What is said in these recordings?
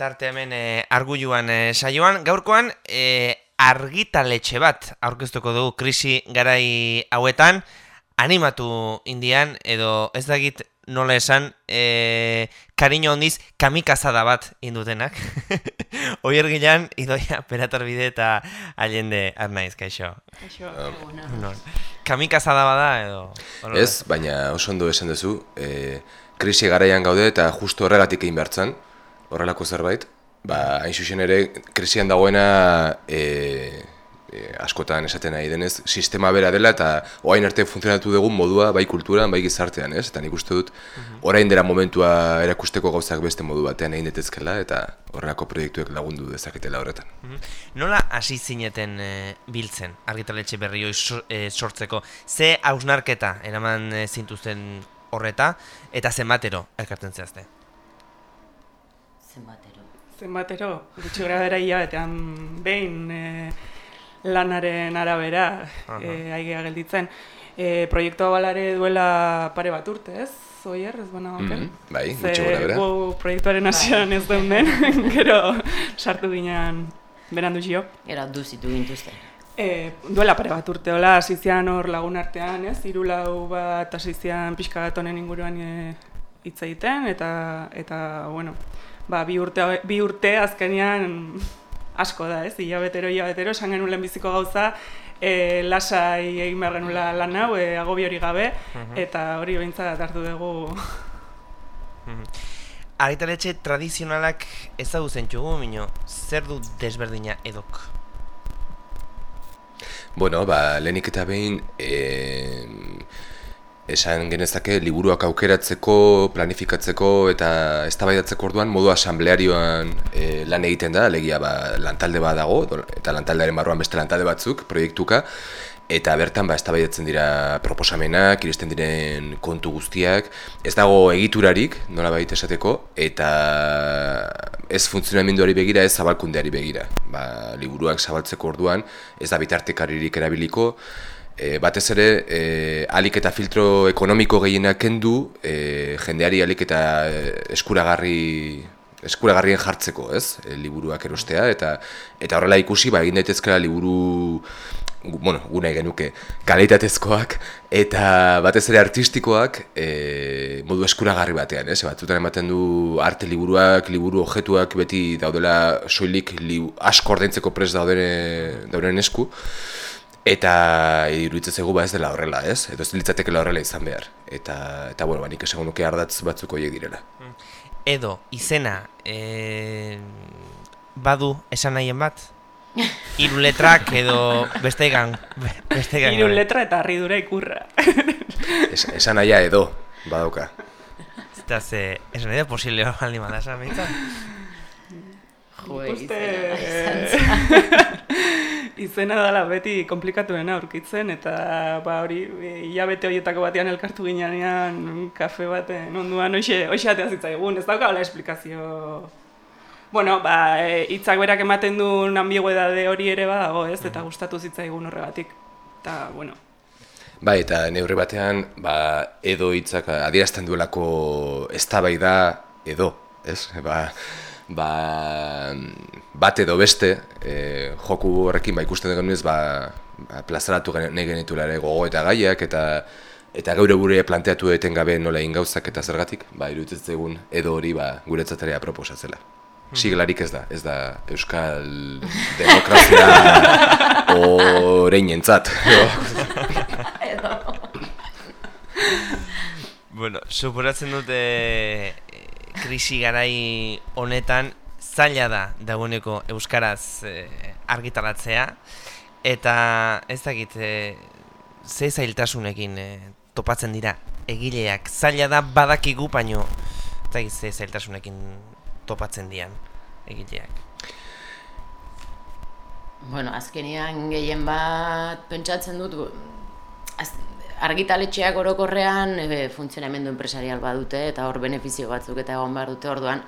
tarte hemen e, arguluan e, saioan. Gaurkoan, e, argitaletxe bat aurkeztuko dugu krisi garai hauetan, animatu indian, edo ez dakit nola esan, e, kariño hondiz kamikazada bat indutenak. Oier gilan, idoia, peratar bide eta allende arnaiz, kaixo. Kaixo, no. Kamikazada bada, edo... Ez, baina oso ondo esan duzu, e, krisi garaian gaude eta justu horregatik egin behartzen, horrelako zerbait. Ba, hain zuzen ere, krisian dagoena e, e, askotan esaten nahi denez, sistema bera dela eta oain arte funtzionatu dugun modua bai kulturan, bai gizartean, ez? Eta nik uste dut, orain dela momentua erakusteko gauzak beste modu batean egin detezkela eta horrelako proiektuek lagundu dezaketela horretan. Nola hasi zineten e, biltzen argitaletxe berri hori e, sortzeko? Ze hausnarketa eraman e, zintuzten horreta eta zenbatero elkartzen zehazte? Zenbatero. Zenbatero, gutxi gara bera hilabetean behin e, lanaren arabera e, aigea gelditzen. E, proiektua balare duela pare bat urte, ez? Zoier, ez bana Mm mm bai, gutxi gora bera. gu proiektuaren hasieran ez den den, gero sartu ginen berandu zio. Era duzitu gintuzte. E, duela pare bat urte, hola, asizian hor lagun artean, ez? Hiru lau bat asizian pixka bat honen inguruan e, hitz egiten, eta, eta bueno, ba, bi urte, bi urte azkenean asko da, ez? Hilabetero, hilabetero, esan genuen lehenbiziko gauza, e, lasai egin behar genuela lan hau, e, agobi hori gabe, eta hori behintzat hartu dugu Argitaletxe tradizionalak ezagutzen txugu, mino, zer du desberdina edok? Bueno, ba, lehenik eta behin, e, esan genezake liburuak aukeratzeko, planifikatzeko eta eztabaidatzeko orduan modu asamblearioan e, lan egiten da, alegia ba, lantalde bat dago, eta lantaldearen barruan beste lantalde batzuk, proiektuka, eta bertan ba, eztabaidatzen dira proposamenak, iristen diren kontu guztiak, ez dago egiturarik, nola baita esateko, eta ez funtzionamenduari begira, ez zabalkundeari begira. Ba, liburuak zabaltzeko orduan, ez da bitartekaririk erabiliko, e, batez ere, e, alik eta filtro ekonomiko gehienak kendu, e, jendeari alik eta eskuragarri eskuragarrien jartzeko, ez? E, liburuak erostea eta eta horrela ikusi ba egin daitezkela liburu bueno, gu nahi genuke kalitatezkoak eta batez ere artistikoak e, modu eskuragarri batean, ez? Batzutan ematen du arte liburuak, liburu objektuak beti daudela soilik li, asko ordaintzeko prest dauden dauden esku eta iruditzen zaigu ba ez dela horrela, ez? Edo ez litzatekeela horrela izan behar. Eta eta bueno, ba nik esango nuke ardatz batzuk horiek direla. Edo, izena, e, badu esan nahien bat? Hiru letrak edo beste gan, beste gan. hiru letra eta harridura ikurra. Es, esan nahia edo, badauka. Eta ze, esan nahi da posible baldin bada esan? Jo, izena izan izena dela beti komplikatuena aurkitzen eta ba hori e, hilabete horietako batean elkartu ginean kafe baten onduan hoxe hoxe atea zitzaigun, ez daukala esplikazio Bueno, ba, e, hitzak berak ematen duen ambiguedade hori ere badago, ez? Eta gustatu zitzaigun horregatik. Eta, bueno, Bai, eta neurri batean, ba, edo hitzak adierazten duelako eztabaida edo, ez? Ba, ba, bat edo beste, e, joku horrekin ba, ikusten dugu ba, ba, plazaratu nahi genituela ere gogo eta gaiak, eta eta geure gure planteatu eten gabe nola egin gauzak eta zergatik, ba, iruditzen zaigun edo hori ba, guretzat ere aproposatzela. Siglarik ez da, ez da Euskal Demokrazia oreinentzat. edo. Bueno, suporatzen dute krisi garai honetan zaila da dagoeneko euskaraz e, argitaratzea eta ez dakit e, ze zailtasunekin e, topatzen dira egileak zaila da badakigu baino ez dakit ze zailtasunekin topatzen dian egileak. Bueno, azkenean gehien bat pentsatzen dut az, argitaletxeak orokorrean e, funtzionamendu enpresarial badute eta hor benefizio batzuk eta egon behar dute orduan.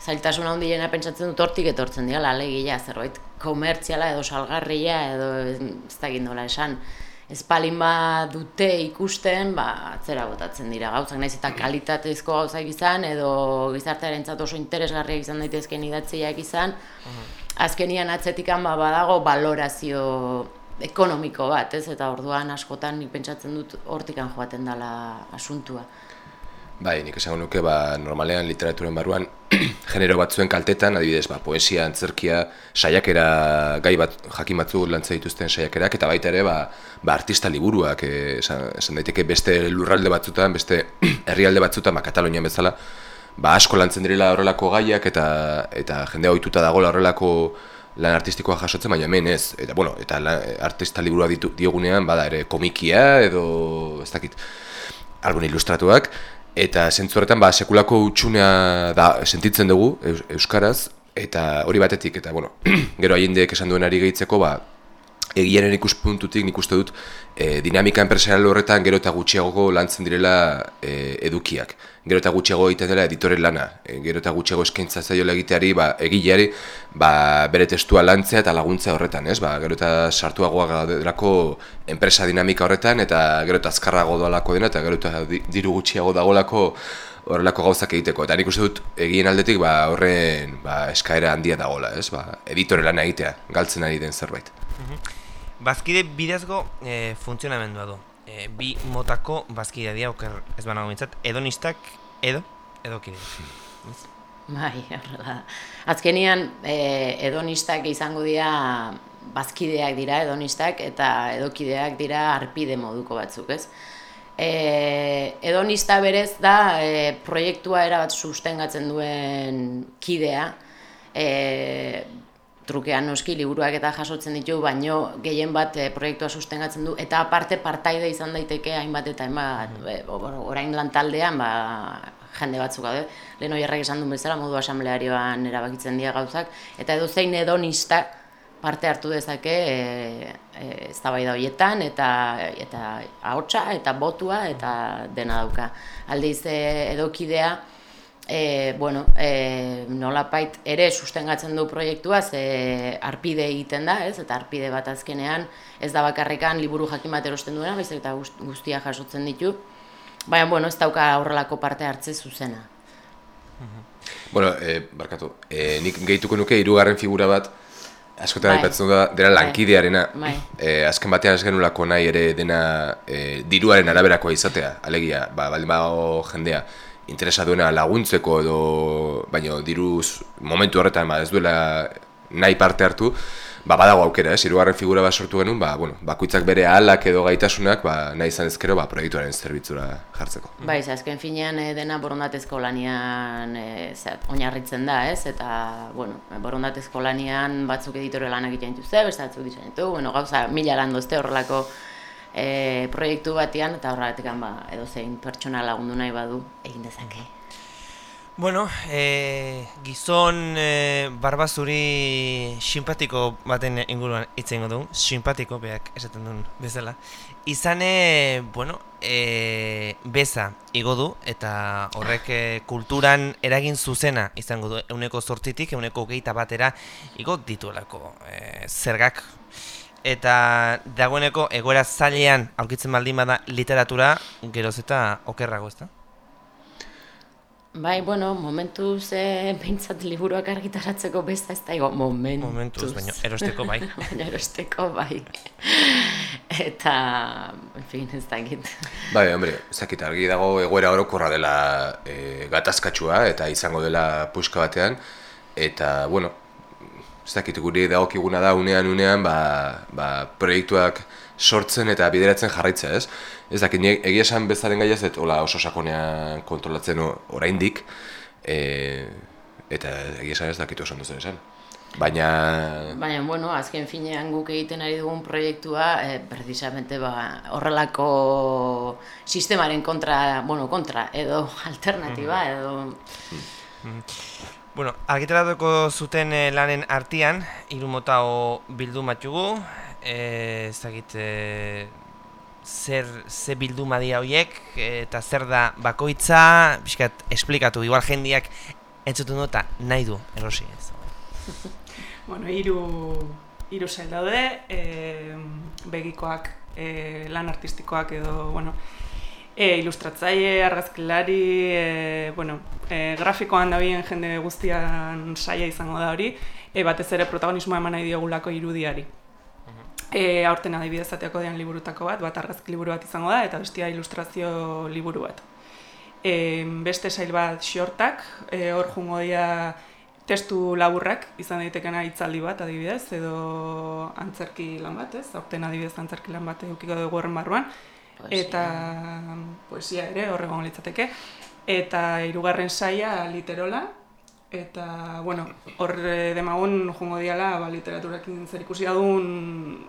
Zailtasun handiena pentsatzen dut hortik etortzen dira alegia zerbait komertziala edo salgarria edo ez dakit nola esan. Espalin bat dute ikusten, ba, atzera botatzen dira gauzak, naiz eta kalitatezko gauzak izan, edo gizartearen oso interesgarriak izan daitezken idatziak izan, azkenian atzetikan ba, badago balorazio ekonomiko bat, ez? Eta orduan askotan nik pentsatzen dut hortikan joaten dela asuntua. Bai, nik esango nuke, ba, normalean literaturen barruan, genero batzuen kaltetan, adibidez, ba, poesia, antzerkia, saiakera, gai bat, jakin batzu lantzen dituzten saiakerak, eta baita ere, ba, ba artista liburuak, e, esan, esan daiteke beste lurralde batzutan, beste herrialde batzutan, ba, Katalonian bezala, ba, asko lantzen direla horrelako gaiak, eta, eta jende ohituta dagoela horrelako lan artistikoa jasotzen, baina hemen ez, eta, bueno, eta artista liburua ditu, diogunean, bada ere komikia, edo, ez dakit, algun ilustratuak, Eta zentzu horretan, ba, sekulako utxunea da sentitzen dugu Euskaraz, eta hori batetik, eta bueno, gero haiendeek esan duen ari gehitzeko, ba, egiaren ikuspuntutik nik uste dut e, dinamika enpresarial horretan gero eta gutxiago lantzen direla e, edukiak. Gero eta gutxiago egiten dela editore lana. E, gero eta gutxiago eskaintza zailo egiteari, ba, egileari ba, bere testua lantzea eta laguntza horretan. Ez? Ba, gero eta sartuagoa delako enpresa dinamika horretan eta gero eta azkarrago doalako dena eta gero eta diru gutxiago dagolako horrelako gauzak egiteko. Eta nik uste dut egien aldetik ba, horren ba, eskaera handia dagoela. Ez? Ba, editore lana egitea, galtzen ari den zerbait. Mhm. Bazkide bidezgo e, funtzionamendua du. E, bi motako bazkidea dira, oker ez banago mintzat, edonistak edo, edo kide. Bai, horrela. Azkenian, e, edonistak izango dira bazkideak dira edonistak eta edokideak dira arpide moduko batzuk, ez? E, edonista berez da e, proiektua erabat sustengatzen duen kidea, e, trukean noski liburuak eta jasotzen ditu, baino gehien bat e, proiektua sustengatzen du, eta aparte partaide izan daiteke hainbat eta hainbat, mm. orain lantaldean, ba, jende batzuk gaude, lehen hori esan duen bezala, modu asamblearioan erabakitzen dira gauzak, eta edo zein edonista parte hartu dezake e, e, eztabaida horietan eta eta ahotsa eta botua eta dena dauka. Aldiz edokidea e, bueno, e, nolapait ere sustengatzen du proiektua, ze arpide egiten da, ez? Eta arpide bat azkenean ez da bakarrikan liburu jakin bat erosten duena, baizik eta guztia jasotzen ditu. Baina, bueno, ez dauka aurrelako parte hartze zuzena. Bueno, e, barkatu, e, nik gehituko nuke hirugarren figura bat, askotan bai. aipatzen da, dena bai. lankidearena. Bai. E, azken batean ez genulako nahi ere dena e, diruaren araberakoa izatea, alegia, ba, baldin jendea interesa duena laguntzeko edo baino diruz momentu horretan ba, ez duela nahi parte hartu, ba, badago aukera, ez, irugarren figura bat sortu genuen, ba, bueno, bakuitzak bere ahalak edo gaitasunak, ba, nahi izan ezkero, ba, proiektuaren zerbitzura jartzeko. Bai, azken finean e, dena borondatezko lanian e, oinarritzen da, ez, eta, bueno, borondatezko lanian batzuk editore lanak egiten dituzte, beste batzuk ditu, bueno, gauza, mila lan dozte horrelako e, proiektu batean eta horregatik ba, edo zein pertsona lagundu nahi badu egin dezake. Bueno, e, gizon e, barbazuri simpatiko baten inguruan itzen du, simpatiko beak esaten duen bezala. Izane, bueno, e, beza igo du eta horrek kulturan eragin zuzena izango du euneko sortzitik, euneko geita batera igo dituelako e, zergak eta dagoeneko egoera zailean aurkitzen baldin bada literatura geroz eta okerrago, ezta? Bai, bueno, momentuz eh, behintzat liburuak argitaratzeko besta ez da, ego, momentuz. Momentuz, baina erosteko bai. baina erosteko bai. Eta, en fin, ez da. Bai, hombre, ez dakit argi dago egoera orokorra dela e, gatazkatsua eta izango dela puska batean. Eta, bueno, ez dakit guri dagokiguna da unean unean ba, ba, proiektuak sortzen eta bideratzen jarraitzea, ez? Ez dakit, egia esan bezaren gai ez, hola oso sakonean kontrolatzen oraindik, e, eta egia esan ez dakit oso ondozen esan. Baina... Baina, bueno, azken finean guk egiten ari dugun proiektua, eh, precisamente ba, horrelako sistemaren kontra, bueno, kontra, edo alternatiba, edo... Mm. Bueno, argitaratuko zuten eh, lanen artean, hiru mota bildu matugu, eh, ez dakit, eh, zer, ze bildu madia horiek, eta zer da bakoitza, biskat, esplikatu, igual jendiak entzuten du eta nahi du, erosi ez. bueno, hiru hiru zel daude, begikoak, e, lan artistikoak edo, bueno, e, ilustratzaile, argazkilari, e, bueno, e, grafikoan dabien jende guztian saia izango da hori, e, batez ere protagonismoa eman nahi diogulako irudiari. E, aurten adibidez ateako dian liburutako bat, bat argazki liburu bat izango da, eta bestia ilustrazio liburu bat. E, beste sail bat xortak, e, hor jungo dira testu laburrak izan daitekena hitzaldi bat adibidez edo antzerki lan bat, ez? Aurten adibidez antzerki lan bat edukiko dugu horren barruan eta poesia ere horregon litzateke eta hirugarren saia literola eta bueno, hor eh, demagun jungo diala ba literaturarekin zer ikusi duen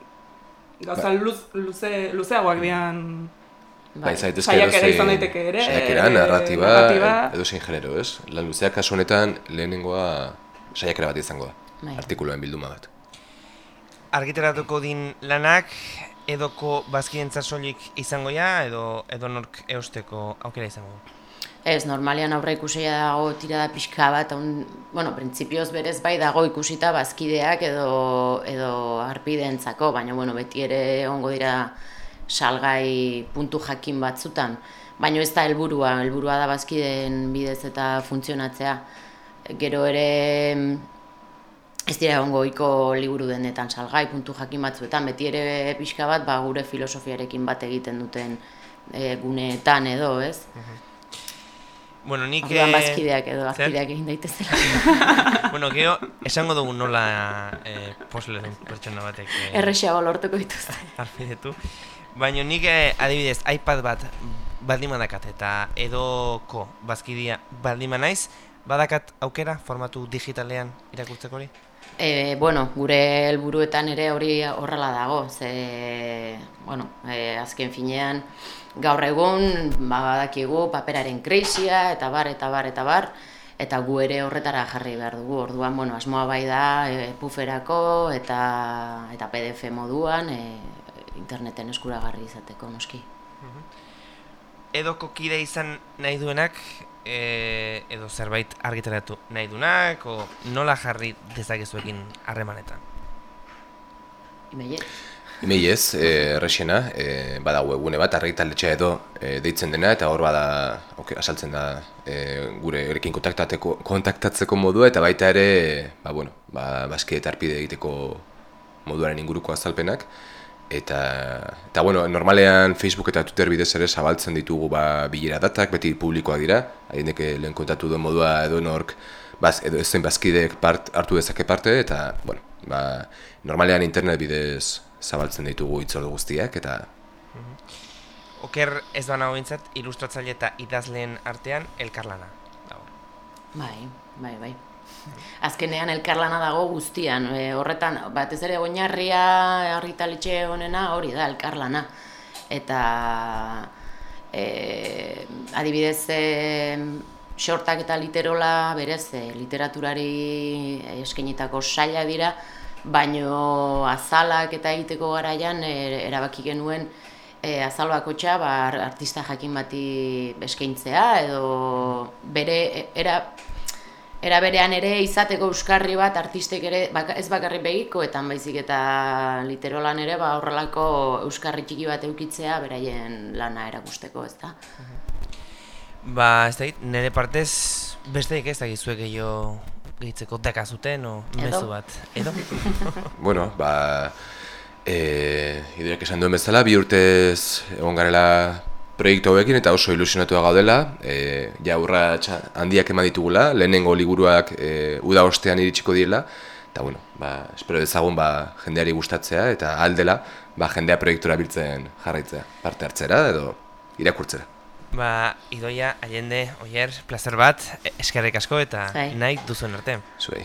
gauza ba. luz, luze, luzeagoak dian Bai, zaitezke edo zein... izan daiteke ere... Saiakera, narratiba, narratiba... edo zein genero, ez? Lan luzeak kasu honetan lehenengoa saiakera bat izango da, bai. artikuluen bilduma bat. Argiteratuko din lanak, edoko bazkientza soilik izango ja, edo, edo nork eusteko aukera izango Ez, normalian aurra ikusia dago tirada pixka bat, un, bueno, printzipioz berez bai dago ikusita bazkideak edo, edo arpideentzako, baina bueno, beti ere ongo dira salgai puntu jakin batzutan, baina ez da helburua, helburua da bazkideen bidez eta funtzionatzea. Gero ere ez dira egongo iko liburu denetan salgai puntu jakin batzuetan, beti ere pixka bat ba, gure filosofiarekin bat egiten duten e, guneetan edo, ez? Bueno, nik... Orduan bazkideak edo, azkideak egin daitezela. bueno, gero, esango dugu nola eh, posle den pertsona batek... Eh, Errexeago lortuko dituzte. Arfidetu. Baina nik eh, adibidez iPad bat baldin badakat eta edoko bazkidia baldin naiz, badakat aukera formatu digitalean irakurtzeko hori? E, bueno, gure helburuetan ere hori horrela dago, ze, bueno, e, azken finean, gaur egun, ba, badakigu, paperaren krisia, eta bar, eta bar, eta bar, eta gu ere horretara jarri behar dugu, orduan, bueno, asmoa bai da, e, puferako, eta, eta PDF moduan, e, interneten eskuragarri izateko noski. Edo kokide izan nahi duenak, e, edo zerbait argitaratu nahi duenak, o nola jarri dezakezuekin harremanetan? Imeiez? Imeiez, errexena, e, bada webune bat, argitaletxea edo e, deitzen dena, eta hor bada, okay, asaltzen da, e, gure erekin kontaktatzeko modua, eta baita ere, ba, bueno, ba, baske eta arpide egiteko moduaren inguruko azalpenak eta eta bueno, normalean Facebook eta Twitter bidez ere zabaltzen ditugu ba bilera datak, beti publikoak dira. Haiek lehen kontatu duen modua edo nork baz, edo ezen bazkideek part hartu dezake parte eta bueno, ba, normalean internet bidez zabaltzen ditugu itzordu guztiak eta mhm. Oker ez da nago ilustratzaile eta idazleen artean elkarlana. Bai, bai, bai azkenean elkarlana dago guztian. E, horretan, batez ere oinarria argitaletxe honena hori da elkarlana. Eta e, adibidez e, xortak eta literola berez e, literaturari eskenitako saila dira, baino azalak eta egiteko garaian e, erabaki genuen e, azalbako txa, ba, artista jakin bati eskaintzea edo bere era Era berean ere izateko euskarri bat artistek ere ez bakarri begiko eta baizik eta literolan ere ba horrelako euskarri txiki bat eukitzea beraien lana erakusteko, ezta. Ba, ez da, nire partez besteik ez da gizuek gehiago gehitzeko deka zuten o mezu bat, edo? bueno, ba, e, idoiak esan duen bezala, bi urtez egon garela proiektu hauekin eta oso ilusionatua gaudela, e, ja handiak eman ditugula, lehenengo liburuak e, uda ostean iritsiko diela, eta bueno, ba, espero dezagun ba, jendeari gustatzea eta aldela ba, jendea proiektura biltzen jarraitzea, parte hartzera edo irakurtzera. Ba, idoia, aiende, oier, placer bat, eskerrik asko eta Zai. nahi duzuen arte. Zuei.